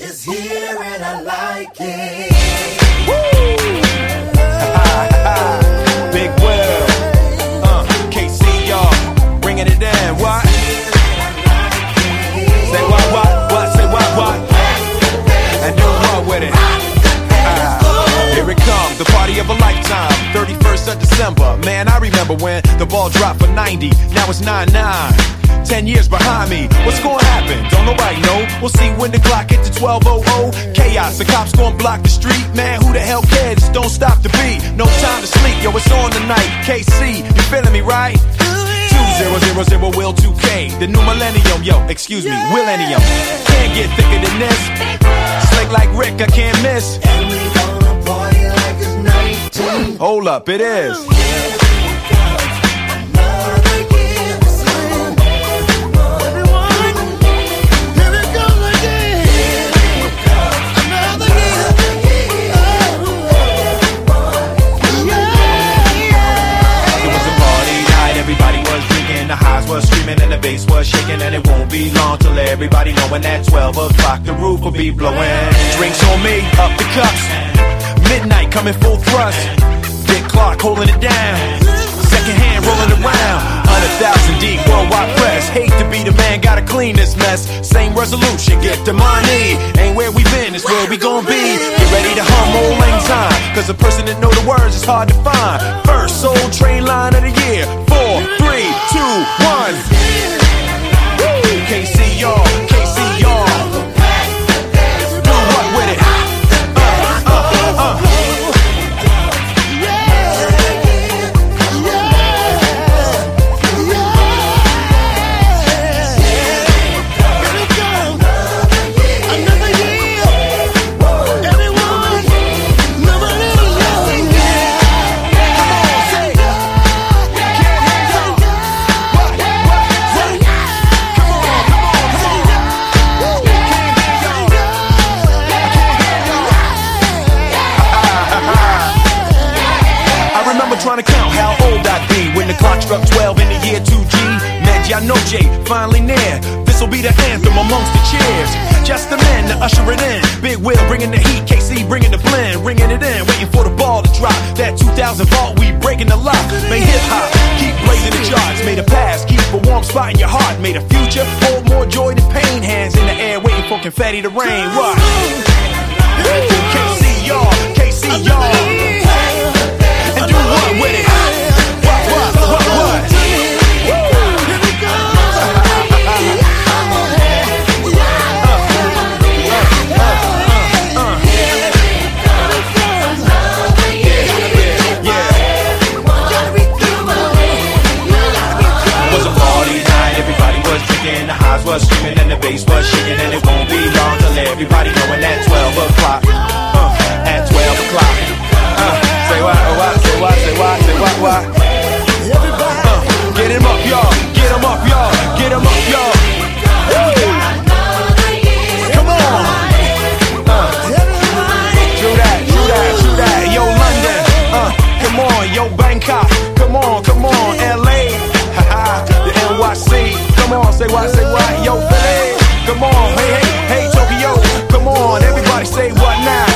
is here and I like it. Man, I remember when the ball dropped for 90. Now it's 9 9. Ten years behind me, what's gonna happen? Don't nobody know. We'll see when the clock hits to 1200. Chaos, the cops gonna block the street. Man, who the hell cares? Don't stop the beat. No time to sleep, yo, it's on tonight. K-Ci, you feeling me, right? Two zero zero zero will 2K. The new millennium, yo, excuse me, millennium. Can't get thicker than this. Slick like Rick, I can't miss. And we gonna party like it's 19. Hold up, it is. Another was screaming and the bass was shaking, and it won't be long till everybody knowing that 12 o'clock the roof will be blowing. Drinks on me, up the cups. Midnight coming full thrust. Big clock holding it down. Hate to be the man, gotta clean this mess. Same resolution, get the money. Ain't where we been, it's where we gon' be. Get ready to hum auld lang syne. Cause a person that know the words is hard to find. First soul train line of the year. Four, three, two, one. Remember trying to count how old I'd be when the clock struck 12 in the year 2G. Man, y'all know Jay, finally near. This'll be the anthem amongst the cheers. Just the men to usher it in. Big Will bringing the heat, K-Ci bringing the blend, ringing it in, waiting for the ball to drop. That 2000 vault, we breaking the lock. Made hip hop, keep blazing the charts. Made a past, keep a warm spot in your heart. Made a future, hold more joy than pain. Hands in the air, waiting for confetti to rain. What? K-Ci y'all, K-Ci y'all. Was screaming and the bass was shaking, and it won't be long till everybody knowing at 12 o'clock. Uh, at 12 o'clock. What, yo, Philly, come on, hey, hey, hey, Tokyo, come on, everybody say what now?